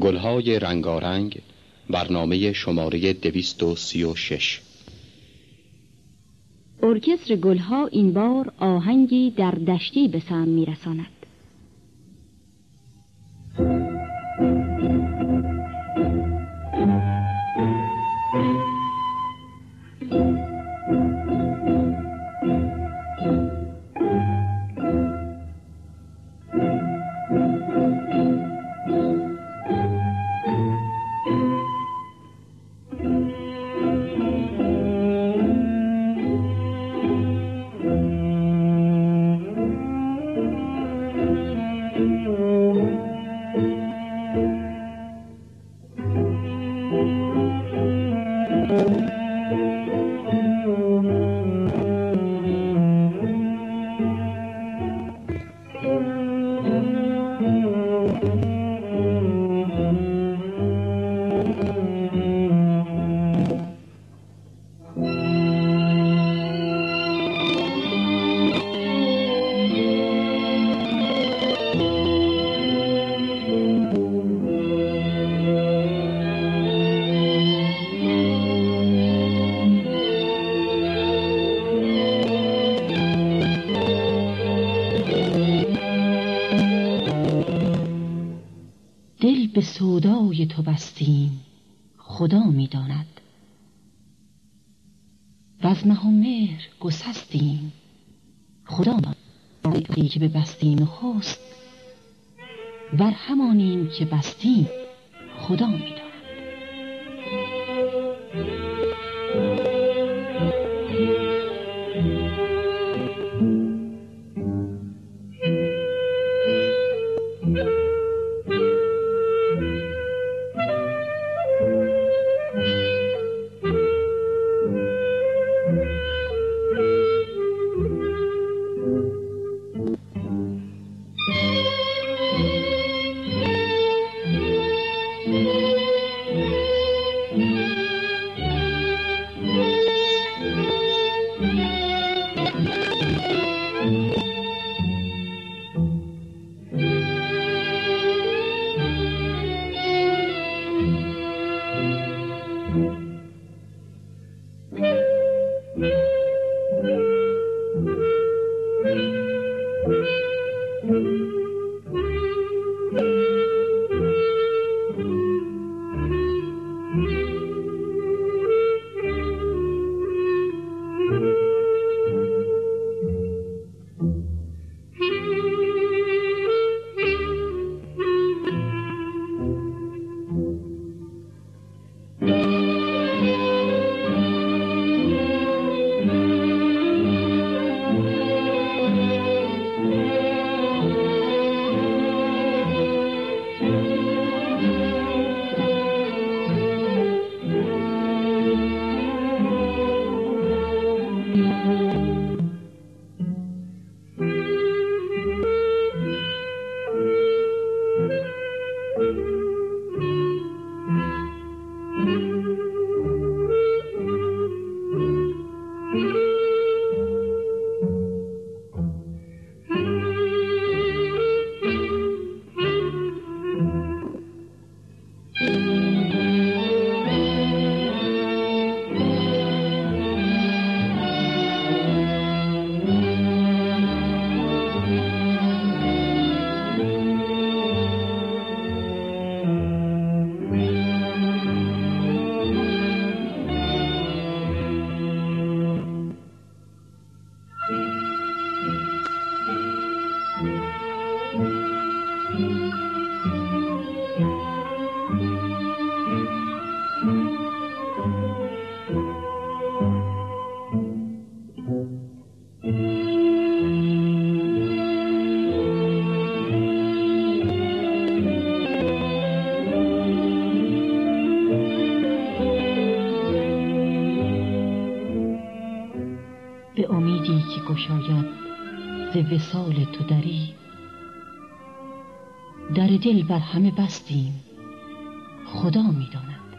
گلهای رنگارنگ برنامه شماره دویست و سی و شش. ارکستر گلها این بار آهنگی در دشتی به سم میرساند. به سودای تو بستیم. خدا می‌داند. و از مه و مهر گسستیم. خدا می‌داند. که به بستیم خست بر همانیم که بستیم خدا می‌داند. وسال تو دری. در دل بر همه بستیم. خدا می‌داند.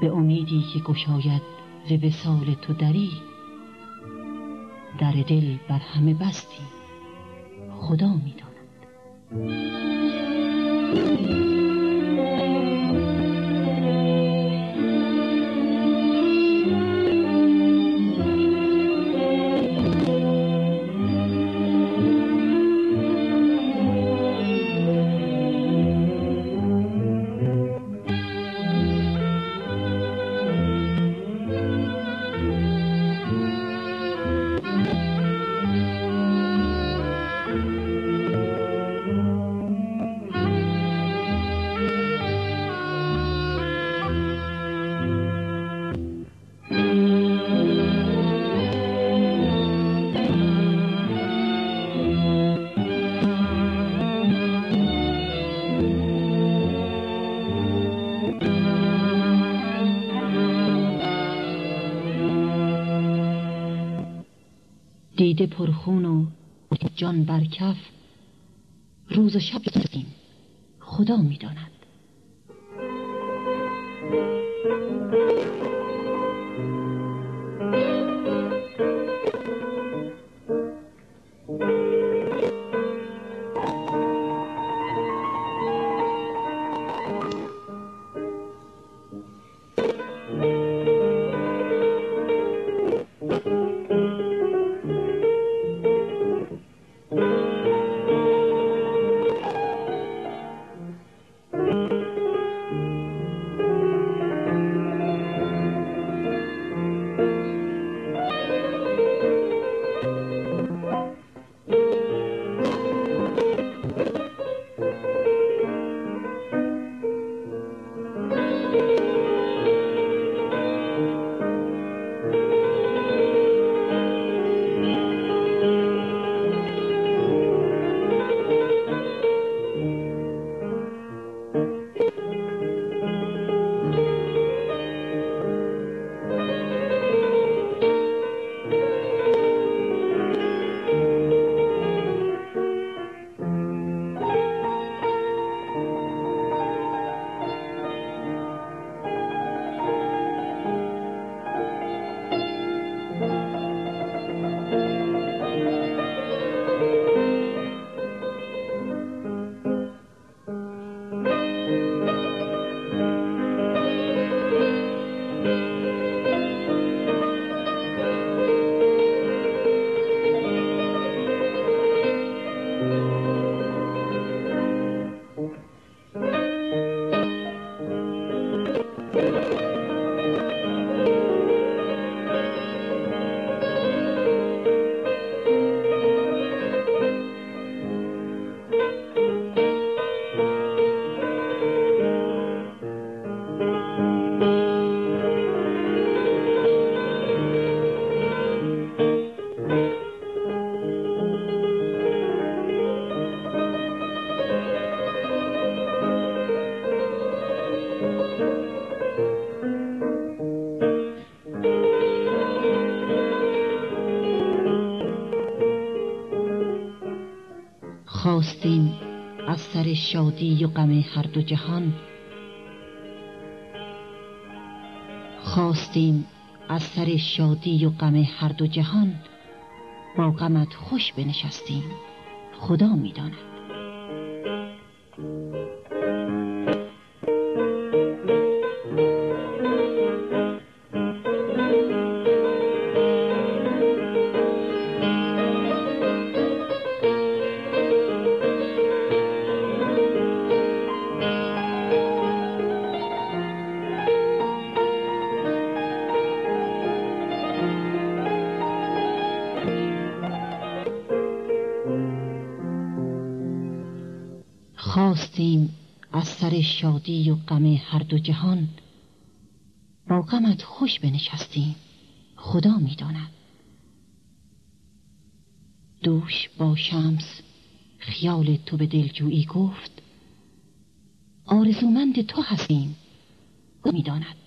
به امیدی که گشاید ز وسال تو دری در دل بر همه بستیم. خدا می‌داند. پرخون و جان بر کف روز و شب خدا می‌داند. شادی و غم هر دو جهان. خواستیم از سر شادی و غم هر دو جهان با غمت خوش بنشستیم. خدا می‌داند. شادی و غم هر دو جهان با غمت خوش بنشستیم خدا می‌داند. دوش با شمس خیال تو به دلجویی گفت آرزومند تو هستیم. می‌داند.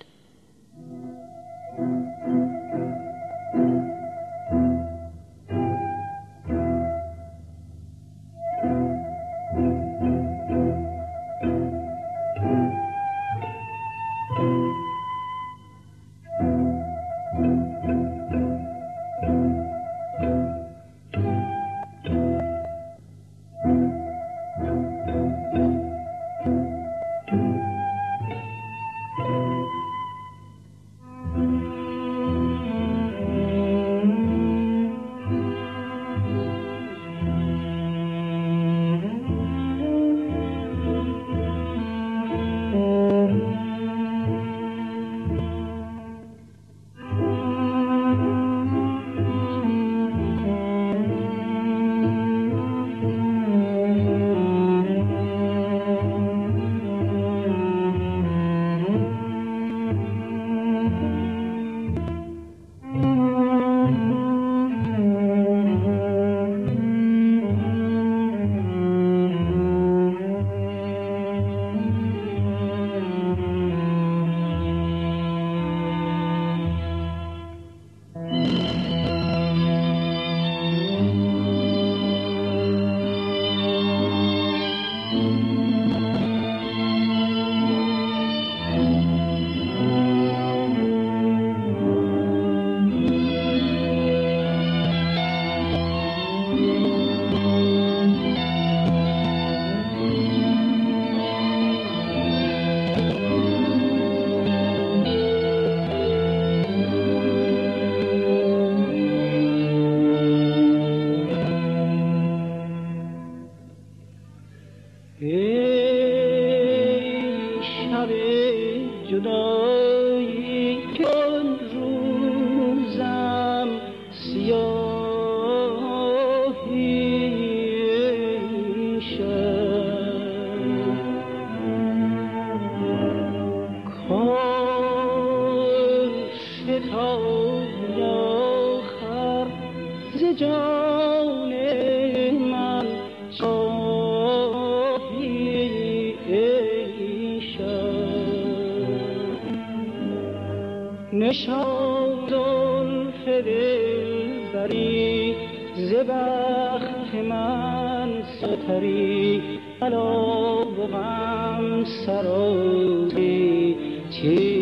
علا و غم سرازی. کور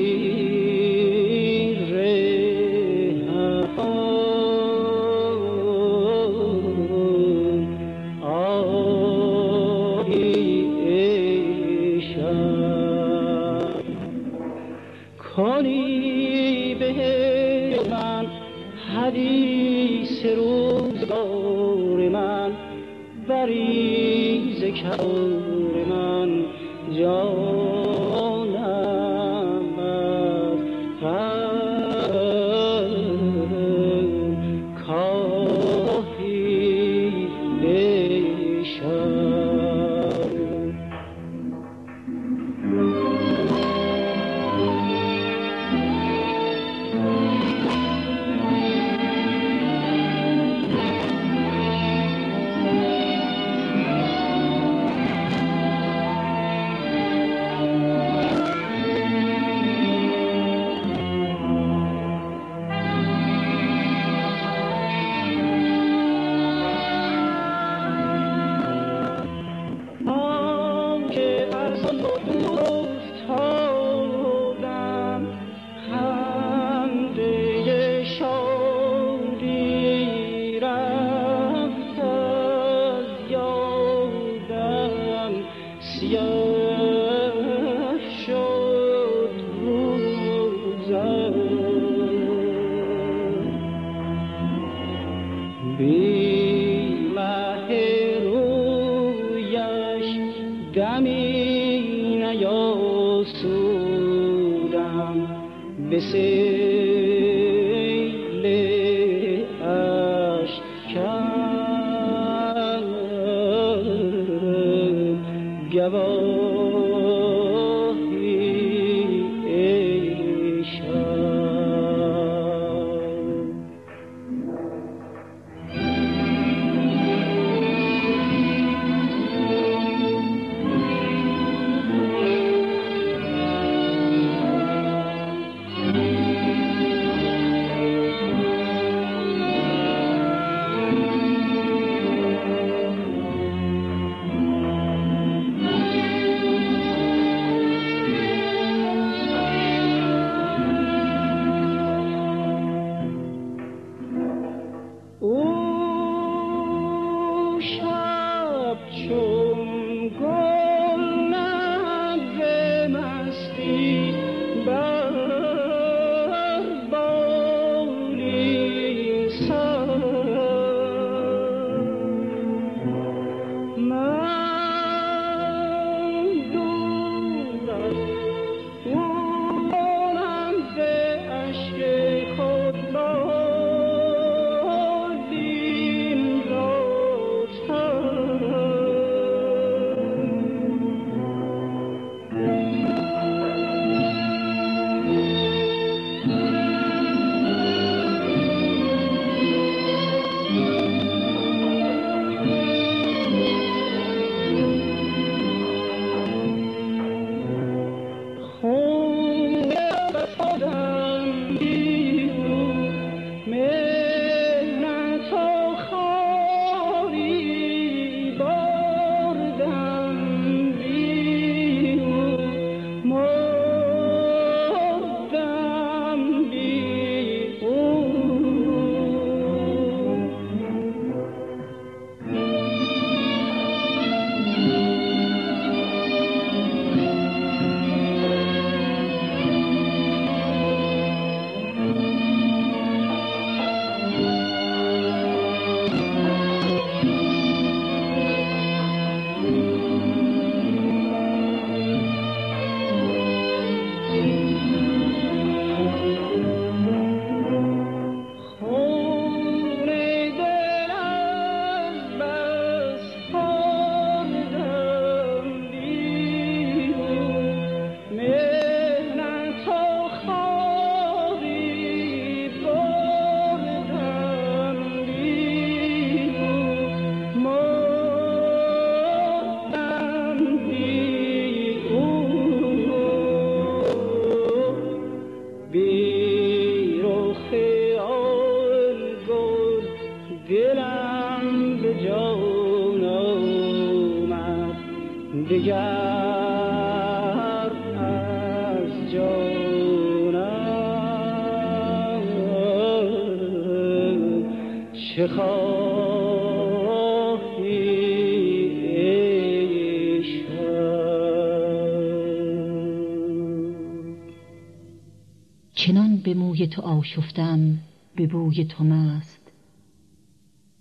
چنان به موی تو آشفتم به بوی تو مست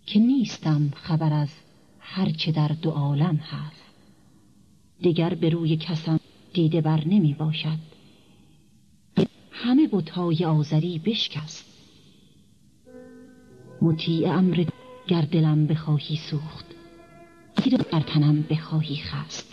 که نیستم خبر از هرچه در دو عالم هست. دگر به روی کسم دیده بر نمی باشد. همه بتهای آزری بشکست. مطیع امر گر دلم بخواهی سوخت تیر بر تنم بخواهی خست.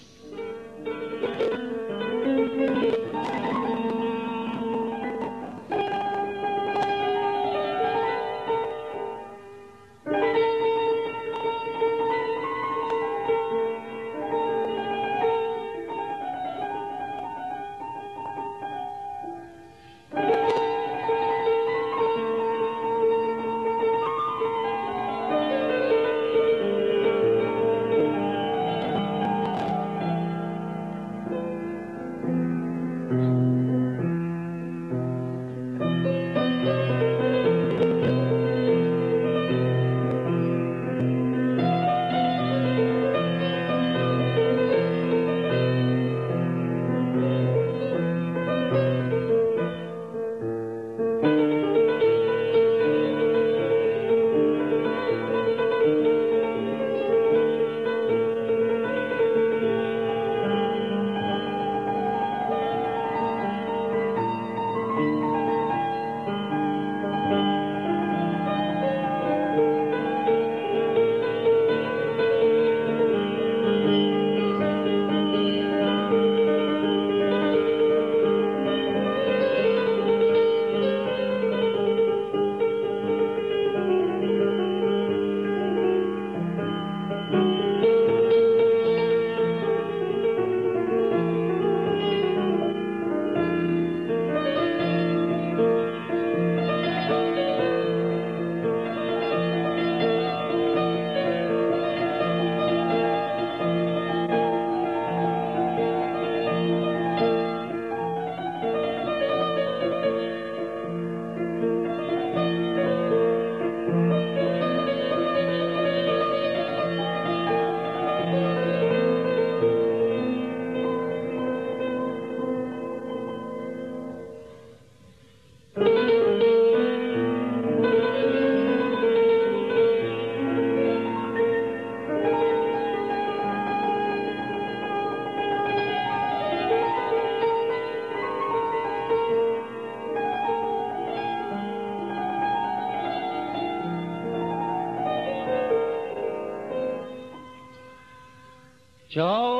شب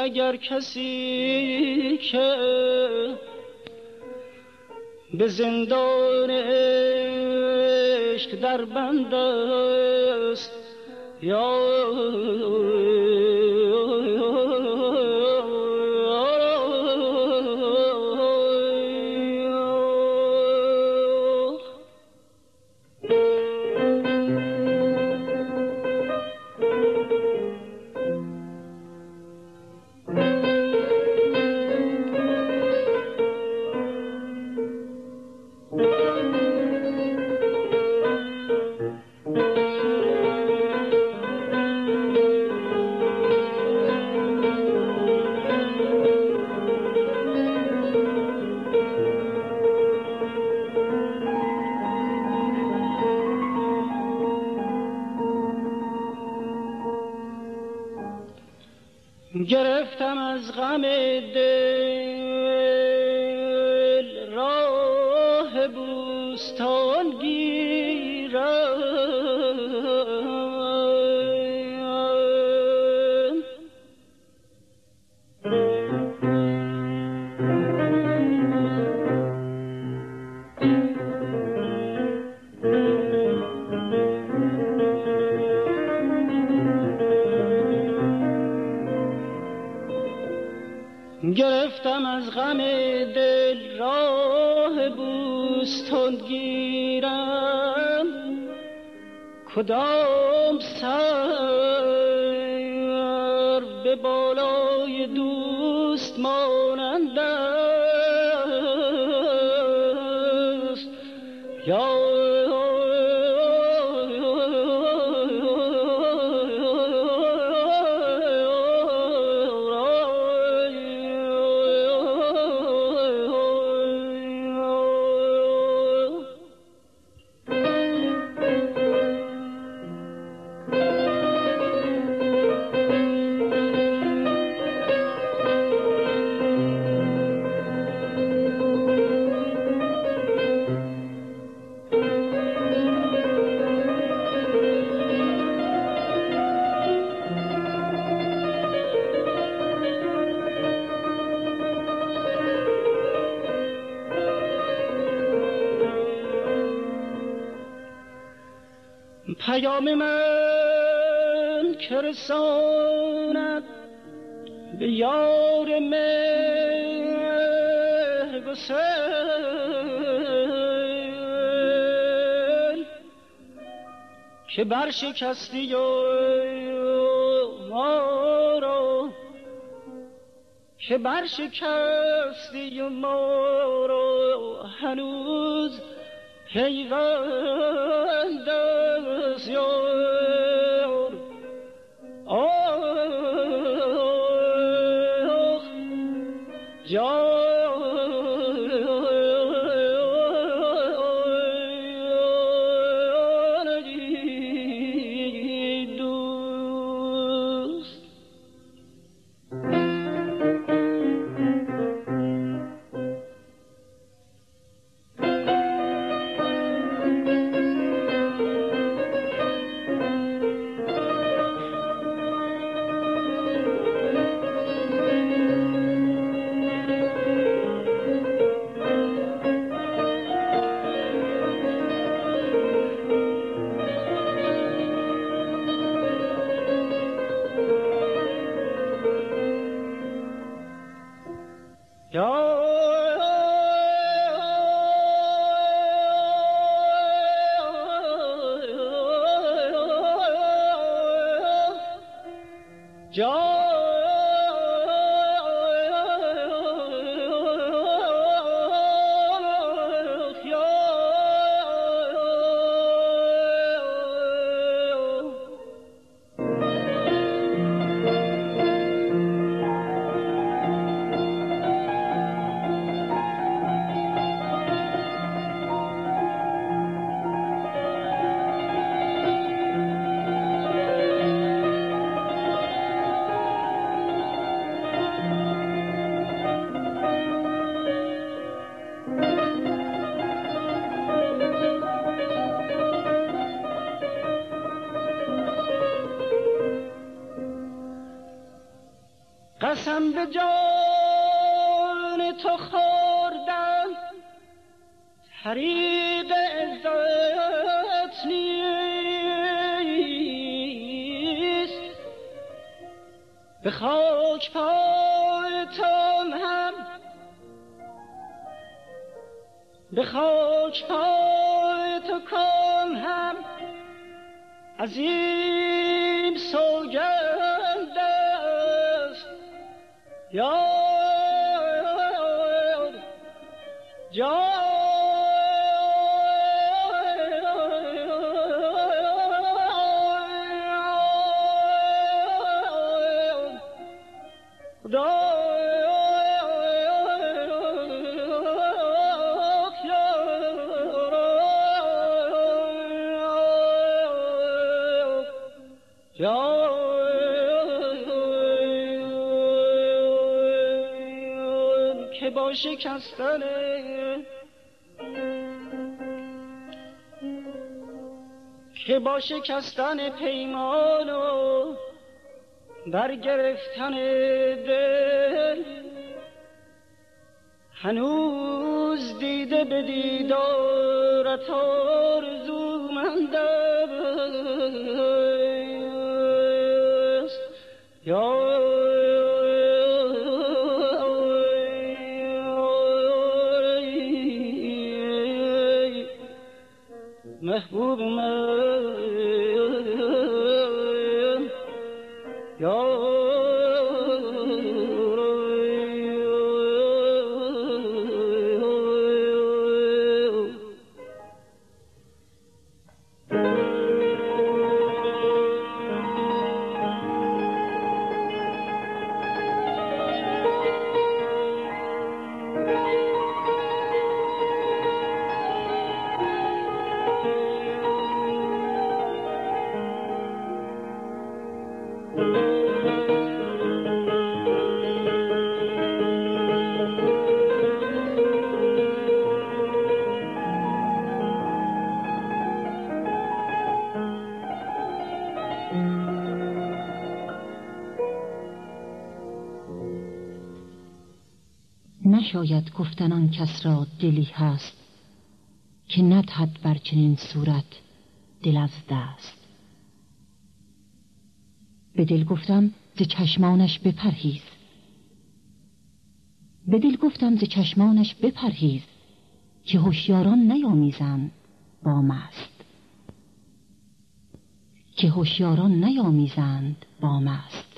مگر کسی که به زندان عشق در بند است؟ یا غم دل راه بوستان گیرم کدام پیام من که رساند به یار مهر گسل که برشکستی و ما را که برشکستی و ما را هنوز پیوند قسم به جان تو خوردم حریق عزت نیست. به خاک پای تو هم. به خاک پای تو کن هم. عزیز یا شکستن. که با شکستن پیمان و برگرفتن دل. هنوز دیده به دیدارت آرزومند است. یا نشاید گفتن آن کس را دلی هست که ندهد بر چنین صورت دل از دست. به دل گفتم ز چشمانش بپرهیز. به دل گفتم ز چشمانش بپرهیز که هوشیاران نیامیزند با مست. که هوشیاران نیامیزند با مست.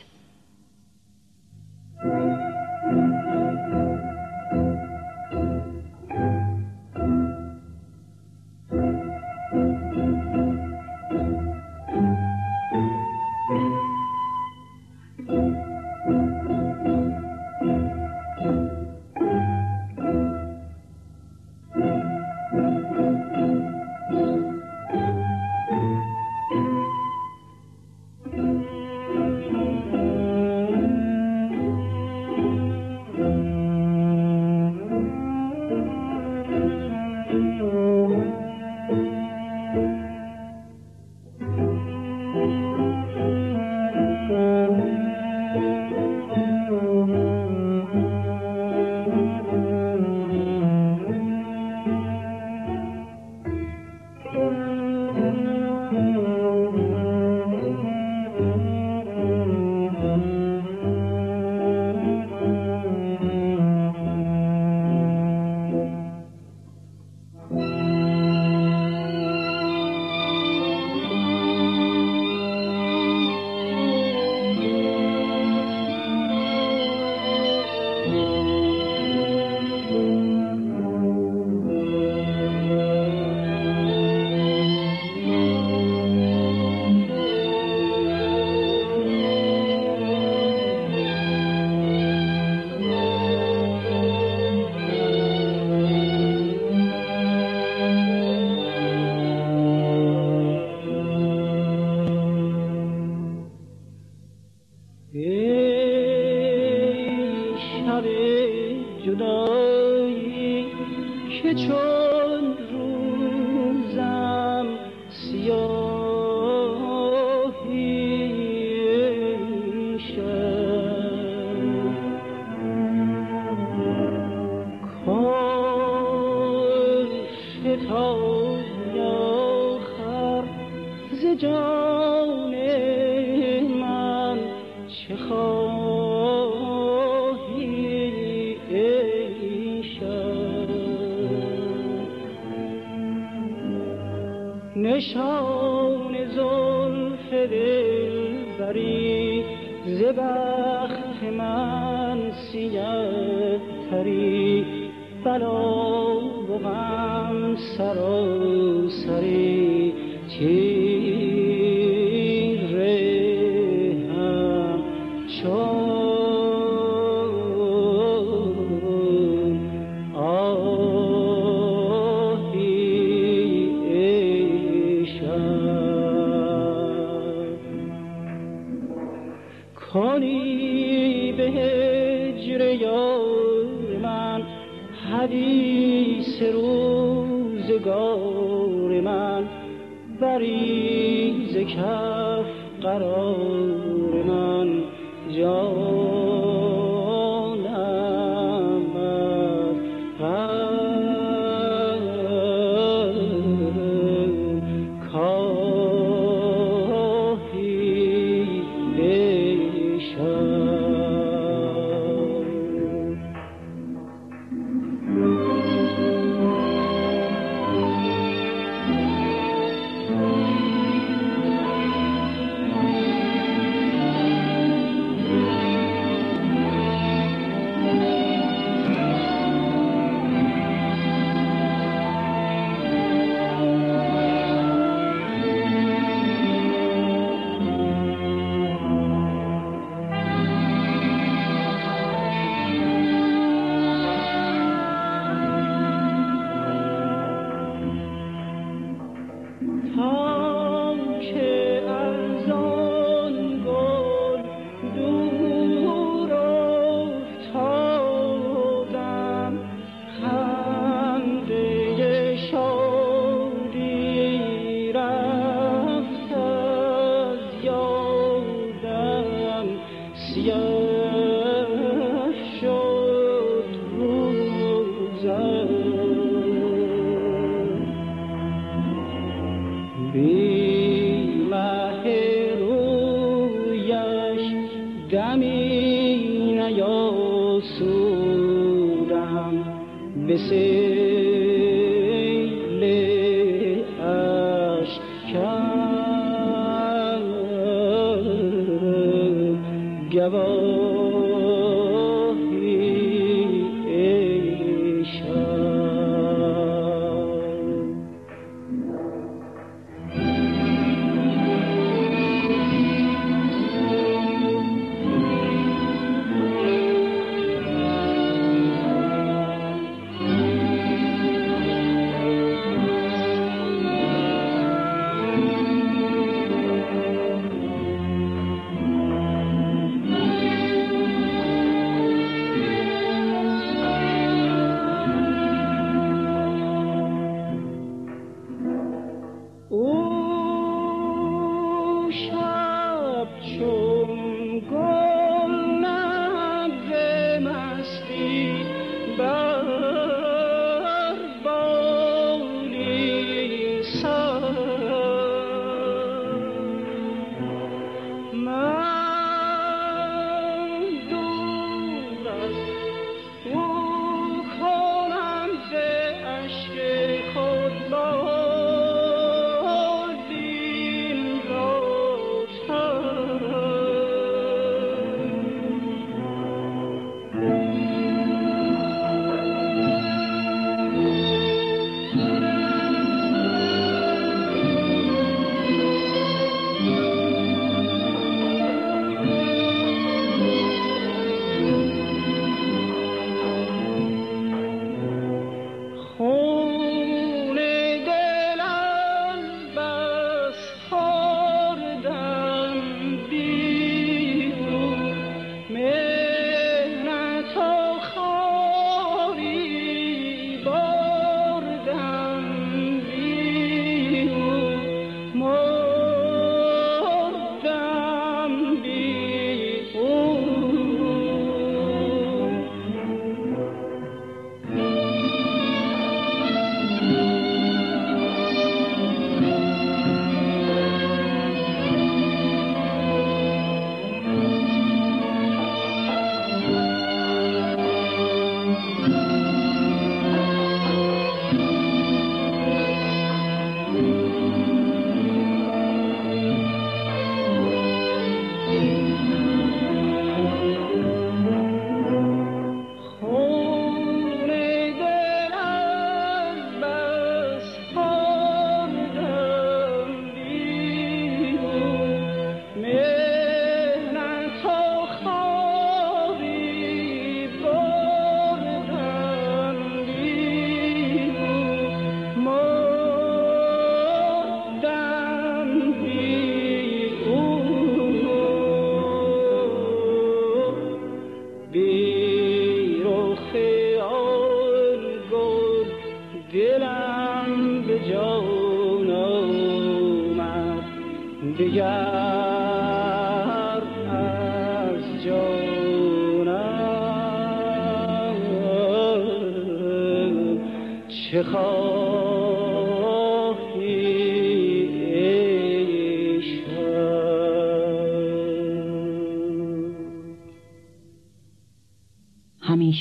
جان من چه خواهد سراسری سری هم شد آهی اشم کنی به هجر یار من حدیث رو غم سراسری کف قرار من.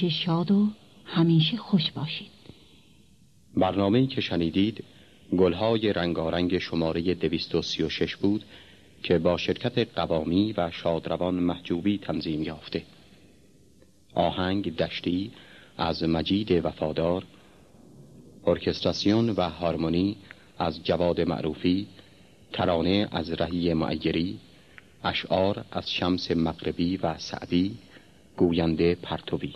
همیشه شاد و همیشه خوش باشید. برنامه که شنیدید گلهای رنگارنگ شماره 236 بود که با شرکت قوامی و شادروان محجوبی تنظیم یافته. آهنگ دشتی از مجید وفادار ارکستراسیون و هارمونی از جواد معروفی ترانه از رهی معیری اشعار از شمس مغربی و سعدی گوینده پرتوی.